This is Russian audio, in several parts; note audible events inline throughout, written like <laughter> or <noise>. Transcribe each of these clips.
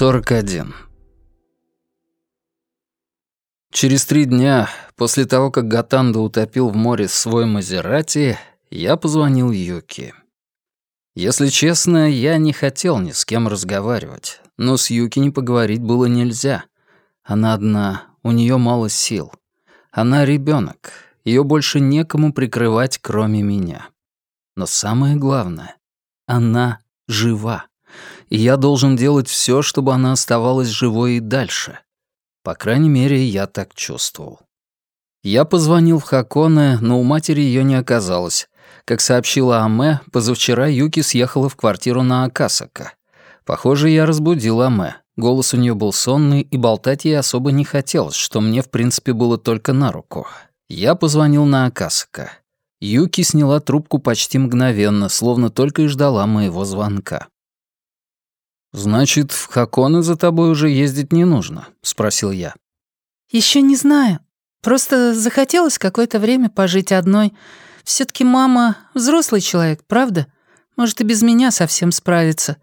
41. Через три дня, после того, как Гатанда утопил в море свой Мазерати, я позвонил Юки. Если честно, я не хотел ни с кем разговаривать, но с Юки не поговорить было нельзя. Она одна, у нее мало сил. Она ребенок, ее больше некому прикрывать, кроме меня. Но самое главное, она жива. И я должен делать все, чтобы она оставалась живой и дальше. По крайней мере, я так чувствовал. Я позвонил в Хаконе, но у матери ее не оказалось. Как сообщила Аме, позавчера Юки съехала в квартиру на Акасака. Похоже, я разбудил Аме. Голос у нее был сонный, и болтать ей особо не хотелось, что мне, в принципе, было только на руку. Я позвонил на Акасака. Юки сняла трубку почти мгновенно, словно только и ждала моего звонка. «Значит, в Хаконе за тобой уже ездить не нужно?» — спросил я. Еще не знаю. Просто захотелось какое-то время пожить одной. все таки мама взрослый человек, правда? Может, и без меня совсем справится.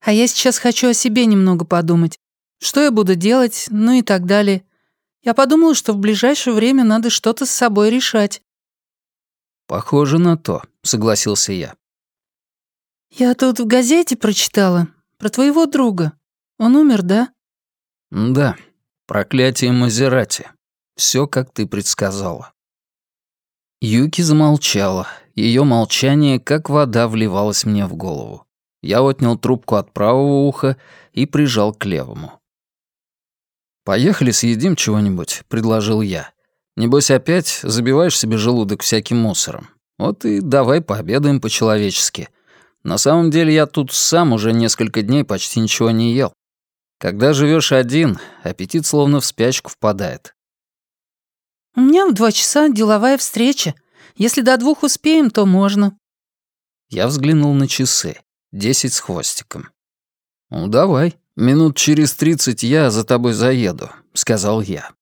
А я сейчас хочу о себе немного подумать. Что я буду делать, ну и так далее. Я подумала, что в ближайшее время надо что-то с собой решать. «Похоже на то», — согласился я. «Я тут в газете прочитала. Про твоего друга. Он умер, да?» «Да. Проклятие Мазерати. Все, как ты предсказала». Юки замолчала. Ее молчание, как вода, вливалось мне в голову. Я отнял трубку от правого уха и прижал к левому. «Поехали съедим чего-нибудь», — предложил я. «Небось опять забиваешь себе желудок всяким мусором. Вот и давай пообедаем по-человечески. На самом деле я тут сам уже несколько дней почти ничего не ел. Когда живешь один, аппетит словно в спячку впадает. «У меня в два часа деловая встреча. Если до двух успеем, то можно». Я взглянул на часы. Десять с хвостиком. «Ну, давай. Минут через тридцать я за тобой заеду», — сказал я.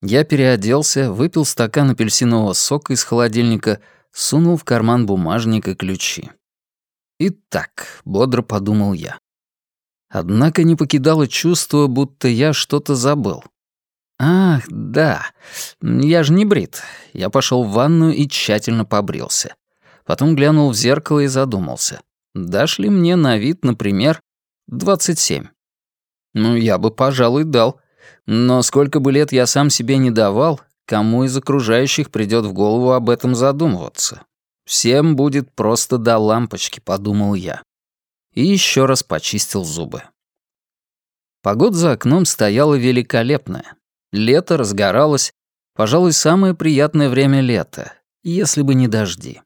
Я переоделся, выпил стакан апельсинового сока из холодильника, сунул в карман бумажник и ключи. «Итак», — бодро подумал я. Однако не покидало чувство, будто я что-то забыл. «Ах, да, я же не брит». Я пошел в ванную и тщательно побрился. Потом глянул в зеркало и задумался. Дашь ли мне на вид, например, 27? Ну, я бы, пожалуй, дал. Но сколько бы лет я сам себе не давал, кому из окружающих придёт в голову об этом задумываться? Всем будет просто до лампочки, подумал я. И еще раз почистил зубы. Погода за окном стояла великолепная. Лето разгоралось. Пожалуй, самое приятное время лета, если бы не дожди.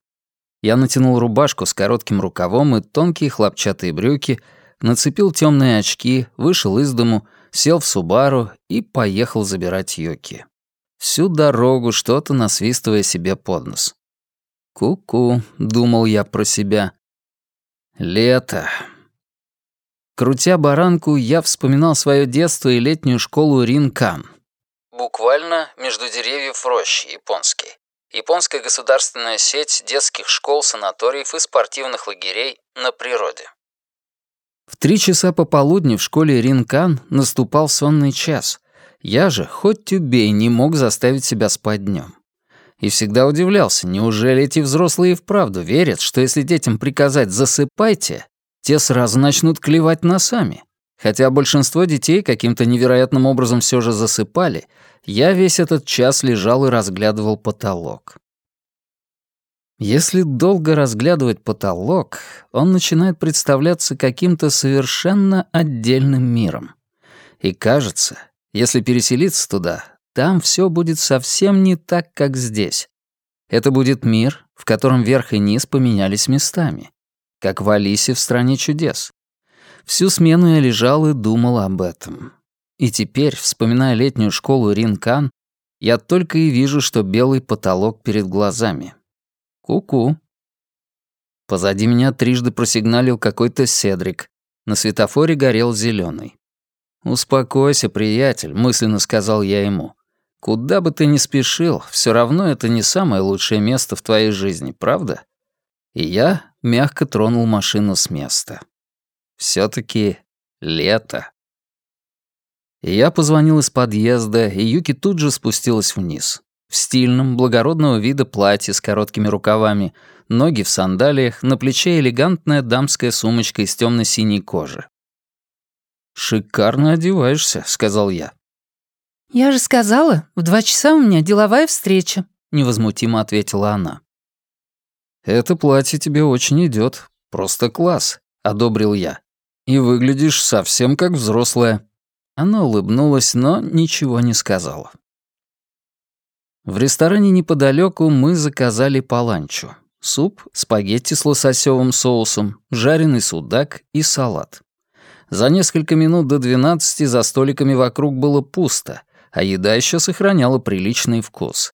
Я натянул рубашку с коротким рукавом и тонкие хлопчатые брюки, нацепил темные очки, вышел из дому, сел в Субару и поехал забирать Йоки. Всю дорогу что-то насвистывая себе под нос. «Ку-ку», — думал я про себя. «Лето». Крутя баранку, я вспоминал свое детство и летнюю школу Ринкан. Буквально «между деревьев рощи» японский. Японская государственная сеть детских школ, санаториев и спортивных лагерей на природе. В три часа пополудни в школе Ринкан наступал сонный час. Я же, хоть убей, не мог заставить себя спать днем. И всегда удивлялся, неужели эти взрослые вправду верят, что если детям приказать «засыпайте», те сразу начнут клевать носами? Хотя большинство детей каким-то невероятным образом все же засыпали, я весь этот час лежал и разглядывал потолок. Если долго разглядывать потолок, он начинает представляться каким-то совершенно отдельным миром. И кажется, если переселиться туда, там все будет совсем не так, как здесь. Это будет мир, в котором верх и низ поменялись местами, как в Алисе в «Стране чудес». Всю смену я лежал и думал об этом. И теперь, вспоминая летнюю школу Ринкан, я только и вижу, что белый потолок перед глазами. Ку-ку. Позади меня трижды просигналил какой-то Седрик. На светофоре горел зеленый. «Успокойся, приятель», — мысленно сказал я ему. Куда бы ты ни спешил, все равно это не самое лучшее место в твоей жизни, правда? И я мягко тронул машину с места. все таки лето. Я позвонил из подъезда, и Юки тут же спустилась вниз. В стильном, благородного вида платье с короткими рукавами, ноги в сандалиях, на плече элегантная дамская сумочка из темно-синей кожи. «Шикарно одеваешься», — сказал я. «Я же сказала, в два часа у меня деловая встреча», — невозмутимо ответила она. «Это платье тебе очень идет, просто класс», — одобрил я. «И выглядишь совсем как взрослая». Она улыбнулась, но ничего не сказала. В ресторане неподалеку мы заказали паланчу. Суп, спагетти с лососевым соусом, жареный судак и салат. За несколько минут до двенадцати за столиками вокруг было пусто, а еда еще сохраняла приличный вкус.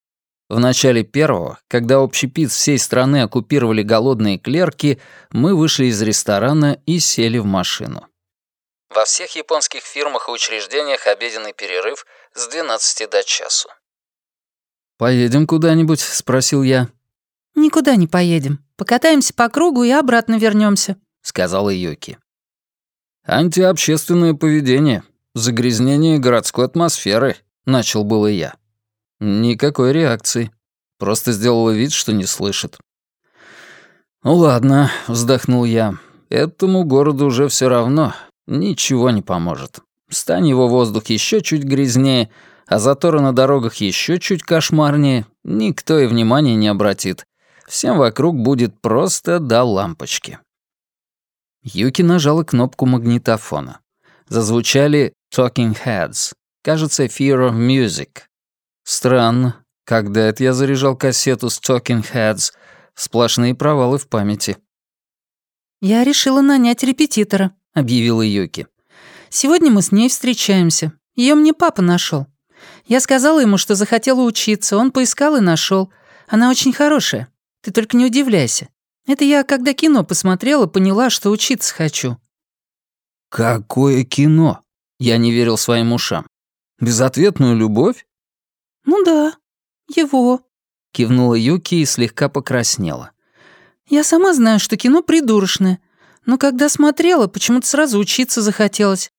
В начале первого, когда общепит всей страны оккупировали голодные клерки, мы вышли из ресторана и сели в машину. Во всех японских фирмах и учреждениях обеденный перерыв с 12 до часу. «Поедем куда-нибудь?» — спросил я. «Никуда не поедем. Покатаемся по кругу и обратно вернемся, сказала Юки. «Антиобщественное поведение, загрязнение городской атмосферы», — начал было я. Никакой реакции. Просто сделала вид, что не слышит. «Ну ладно», — вздохнул я. «Этому городу уже все равно. Ничего не поможет. Стань его воздух еще чуть грязнее, а заторы на дорогах еще чуть кошмарнее, никто и внимания не обратит. Всем вокруг будет просто до лампочки». Юки нажала кнопку магнитофона. Зазвучали «Talking Heads», кажется, «Fear of Music», Странно. Когда это я заряжал кассету с Talking Heads? Сплошные провалы в памяти. «Я решила нанять репетитора», — объявила Юки. «Сегодня мы с ней встречаемся. Ее мне папа нашел. Я сказала ему, что захотела учиться, он поискал и нашел. Она очень хорошая. Ты только не удивляйся. Это я, когда кино посмотрела, поняла, что учиться хочу». «Какое кино?» Я не верил своим ушам. «Безответную любовь?» «Ну да, его», — кивнула Юки и слегка покраснела. «Я сама знаю, что кино придурочное, но когда смотрела, почему-то сразу учиться захотелось.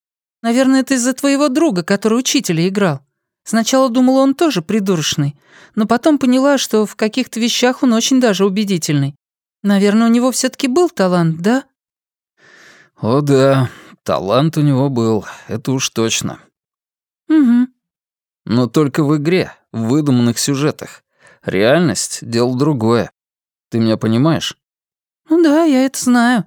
Наверное, это из-за твоего друга, который учителя играл. Сначала думала, он тоже придурочный, но потом поняла, что в каких-то вещах он очень даже убедительный. Наверное, у него все таки был талант, да?» «О да, талант у него был, это уж точно». «Угу. Но только в игре, в выдуманных сюжетах. Реальность — дело другое. Ты меня понимаешь? Ну да, я это знаю.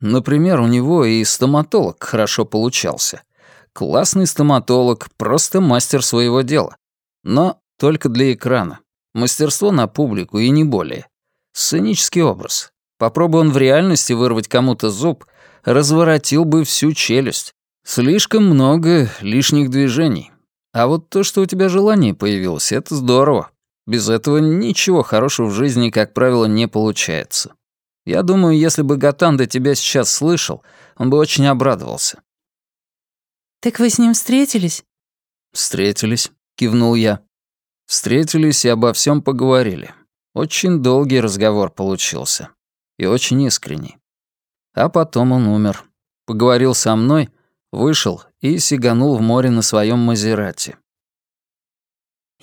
Например, у него и стоматолог хорошо получался. Классный стоматолог, просто мастер своего дела. Но только для экрана. Мастерство на публику и не более. Сценический образ. Попробуй он в реальности вырвать кому-то зуб, разворотил бы всю челюсть. Слишком много лишних движений. А вот то, что у тебя желание появилось, это здорово. Без этого ничего хорошего в жизни, как правило, не получается. Я думаю, если бы Гатанда тебя сейчас слышал, он бы очень обрадовался. «Так вы с ним встретились?» «Встретились», — кивнул я. Встретились и обо всем поговорили. Очень долгий разговор получился. И очень искренний. А потом он умер. Поговорил со мной, вышел и сиганул в море на своем Мазерате.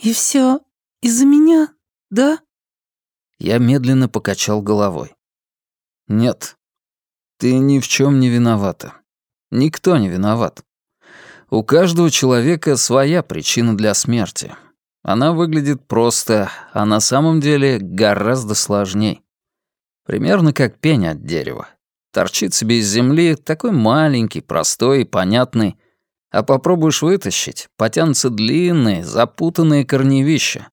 «И все из-за меня, да?» Я медленно покачал головой. «Нет, ты ни в чем не виновата. Никто не виноват. У каждого человека своя причина для смерти. Она выглядит просто, а на самом деле гораздо сложней. Примерно как пень от дерева. Торчит себе из земли, такой маленький, простой и понятный, а попробуешь вытащить, потянутся длинные, запутанные корневища.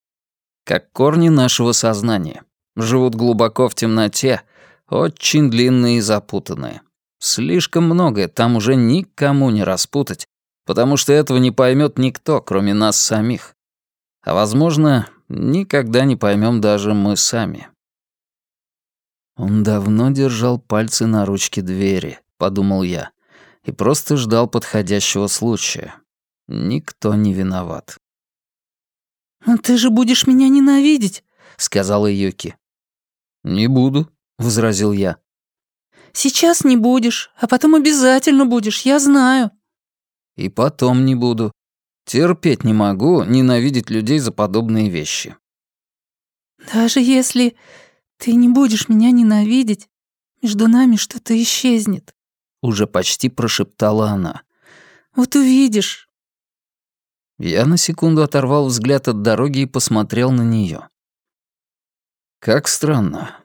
Как корни нашего сознания. Живут глубоко в темноте, очень длинные и запутанные. Слишком многое там уже никому не распутать, потому что этого не поймет никто, кроме нас самих. А, возможно, никогда не поймем даже мы сами. Он давно держал пальцы на ручке двери, подумал я и просто ждал подходящего случая. Никто не виноват. «Но ты же будешь меня ненавидеть», — сказала Юки. «Не буду», — возразил я. Сейчас не будешь, а потом обязательно будешь, я знаю». «И потом не буду. Терпеть не могу ненавидеть людей за подобные вещи». «Даже если ты не будешь меня ненавидеть, между нами что-то исчезнет», — уже почти прошептала она. «Вот увидишь». Я на секунду оторвал взгляд от дороги и посмотрел на нее. «Как странно.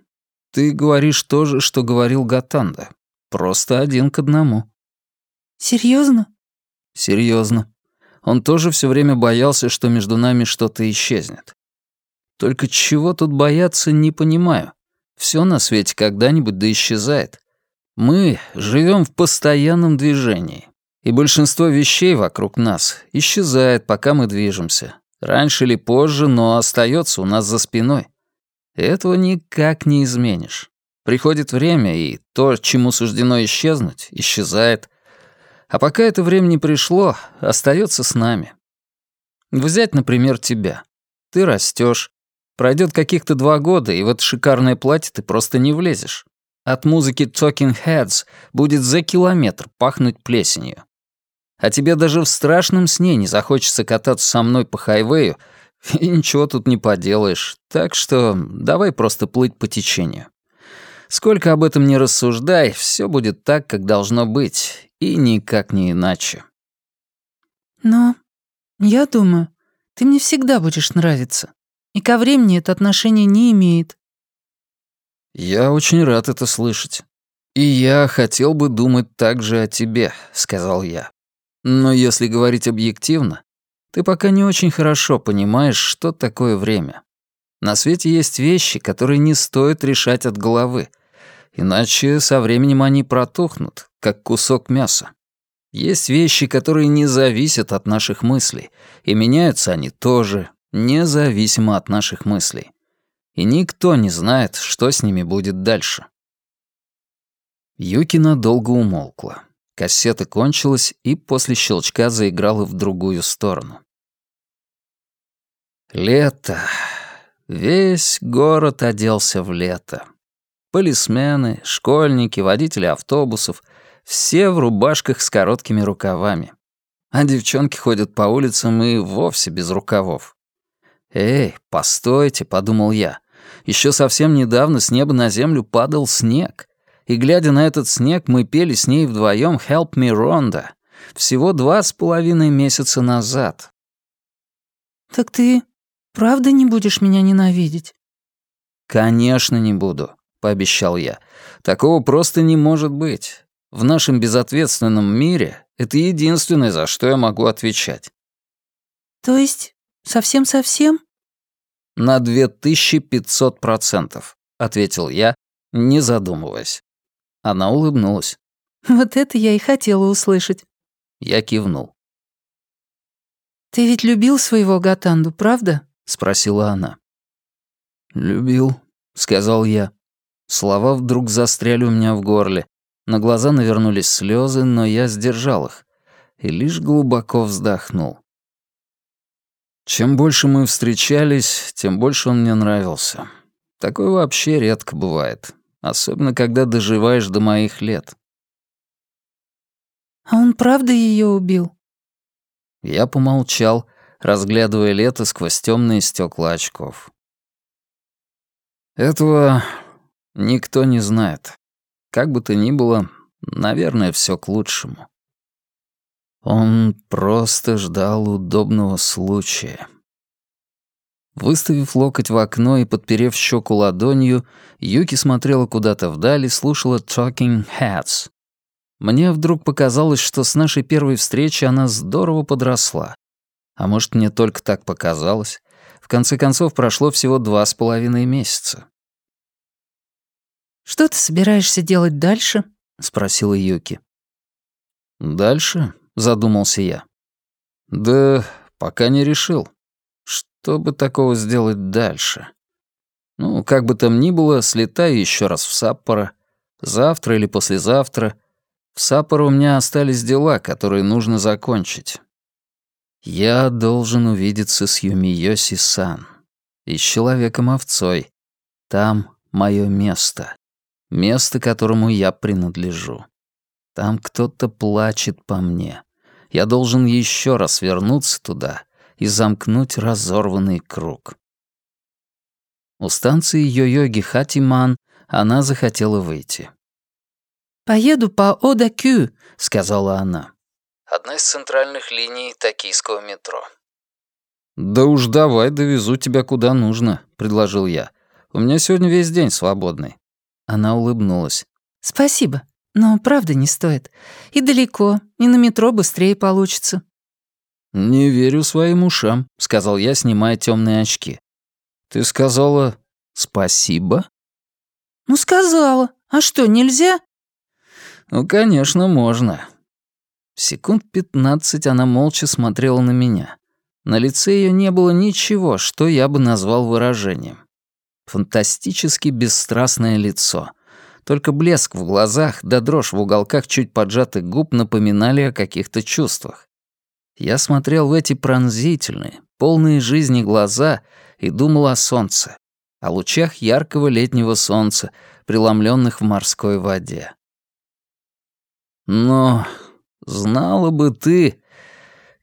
Ты говоришь то же, что говорил Гатанда. Просто один к одному». Серьезно? Серьезно. Он тоже все время боялся, что между нами что-то исчезнет. Только чего тут бояться, не понимаю. Все на свете когда-нибудь да исчезает. Мы живем в постоянном движении, и большинство вещей вокруг нас исчезает, пока мы движемся. Раньше или позже, но остается у нас за спиной. Этого никак не изменишь. Приходит время, и то, чему суждено исчезнуть, исчезает. А пока это время не пришло, остается с нами. Взять, например, тебя. Ты растешь, Пройдет каких-то два года, и в это шикарное платье ты просто не влезешь. От музыки Talking Heads будет за километр пахнуть плесенью. А тебе даже в страшном сне не захочется кататься со мной по хайвею, <laughs> и ничего тут не поделаешь. Так что давай просто плыть по течению. Сколько об этом не рассуждай, все будет так, как должно быть, и никак не иначе. Но я думаю, ты мне всегда будешь нравиться. И ко времени это отношение не имеет. Я очень рад это слышать. И я хотел бы думать так же о тебе, сказал я. Но если говорить объективно, ты пока не очень хорошо понимаешь, что такое время. На свете есть вещи, которые не стоит решать от головы, иначе со временем они протухнут, как кусок мяса. Есть вещи, которые не зависят от наших мыслей, и меняются они тоже, независимо от наших мыслей. И никто не знает, что с ними будет дальше. Юкина долго умолкла. Кассета кончилась и после щелчка заиграла в другую сторону. Лето. Весь город оделся в лето. Полисмены, школьники, водители автобусов — все в рубашках с короткими рукавами. А девчонки ходят по улицам и вовсе без рукавов. «Эй, постойте», — подумал я. Еще совсем недавно с неба на землю падал снег. И, глядя на этот снег, мы пели с ней вдвоем «Help me, Ронда» всего два с половиной месяца назад. «Так ты правда не будешь меня ненавидеть?» «Конечно не буду», — пообещал я. «Такого просто не может быть. В нашем безответственном мире это единственное, за что я могу отвечать». «То есть совсем-совсем?» «На 2500 процентов», — ответил я, не задумываясь. Она улыбнулась. «Вот это я и хотела услышать». Я кивнул. «Ты ведь любил своего Гатанду, правда?» — спросила она. «Любил», — сказал я. Слова вдруг застряли у меня в горле. На глаза навернулись слезы, но я сдержал их и лишь глубоко вздохнул. Чем больше мы встречались, тем больше он мне нравился. Такое вообще редко бывает, особенно когда доживаешь до моих лет. «А он правда ее убил?» Я помолчал, разглядывая лето сквозь темные стекла очков. Этого никто не знает. Как бы то ни было, наверное, все к лучшему. Он просто ждал удобного случая. Выставив локоть в окно и подперев щеку ладонью, Юки смотрела куда-то вдаль и слушала «Talking Heads». Мне вдруг показалось, что с нашей первой встречи она здорово подросла. А может, мне только так показалось. В конце концов, прошло всего два с половиной месяца. «Что ты собираешься делать дальше?» — спросила Юки. «Дальше?» — задумался я. «Да пока не решил. Что бы такого сделать дальше? Ну, как бы там ни было, слетаю еще раз в Саппоро. Завтра или послезавтра. В Саппоро у меня остались дела, которые нужно закончить. Я должен увидеться с Юмиёси-сан и с Человеком-овцой. Там мое место. место, которому я принадлежу. Там кто-то плачет по мне. Я должен еще раз вернуться туда и замкнуть разорванный круг. У станции Йо-Йоги Хатиман она захотела выйти. «Поеду по Ода-Кю», — сказала она. Одна из центральных линий токийского метро. «Да уж давай, довезу тебя куда нужно», — предложил я. «У меня сегодня весь день свободный». Она улыбнулась. «Спасибо, но правда не стоит. И далеко, и на метро быстрее получится». «Не верю своим ушам», — сказал я, снимая темные очки. «Ты сказала спасибо?» «Ну, сказала. А что, нельзя?» «Ну, конечно, можно». Секунд пятнадцать она молча смотрела на меня. На лице ее не было ничего, что я бы назвал выражением. Фантастически бесстрастное лицо. Только блеск в глазах да дрожь в уголках чуть поджатых губ напоминали о каких-то чувствах. Я смотрел в эти пронзительные, полные жизни глаза и думал о солнце, о лучах яркого летнего солнца, преломленных в морской воде. Но знала бы ты,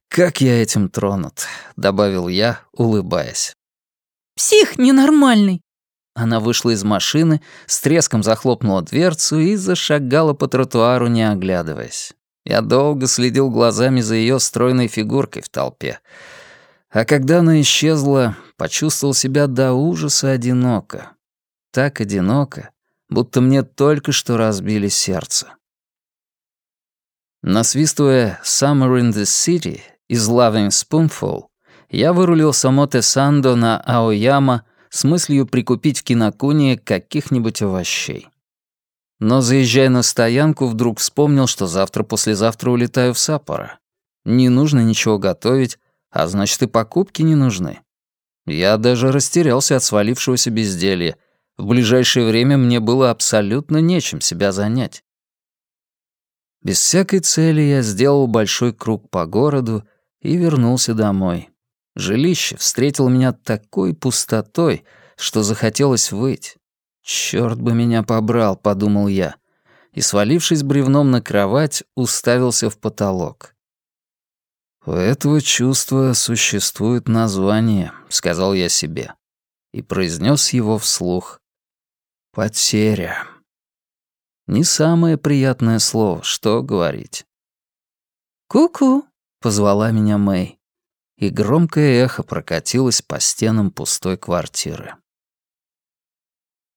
как я этим тронут, добавил я, улыбаясь. Псих ненормальный. Она вышла из машины, с треском захлопнула дверцу и зашагала по тротуару, не оглядываясь. Я долго следил глазами за ее стройной фигуркой в толпе. А когда она исчезла, почувствовал себя до ужаса одиноко. Так одиноко, будто мне только что разбили сердце. Насвистывая «Summer in the City» из «Loving Spoonful», я вырулил Самоте Сандо на Аояма с мыслью прикупить в Кинокуне каких-нибудь овощей. Но, заезжая на стоянку, вдруг вспомнил, что завтра-послезавтра улетаю в Саппоро. Не нужно ничего готовить, а значит, и покупки не нужны. Я даже растерялся от свалившегося безделья. В ближайшее время мне было абсолютно нечем себя занять. Без всякой цели я сделал большой круг по городу и вернулся домой. Жилище встретило меня такой пустотой, что захотелось выть. «Чёрт бы меня побрал», — подумал я, и, свалившись бревном на кровать, уставился в потолок. «У этого чувства существует название», — сказал я себе, и произнес его вслух. «Потеря». Не самое приятное слово, что говорить. «Ку-ку», — позвала меня Мэй, и громкое эхо прокатилось по стенам пустой квартиры.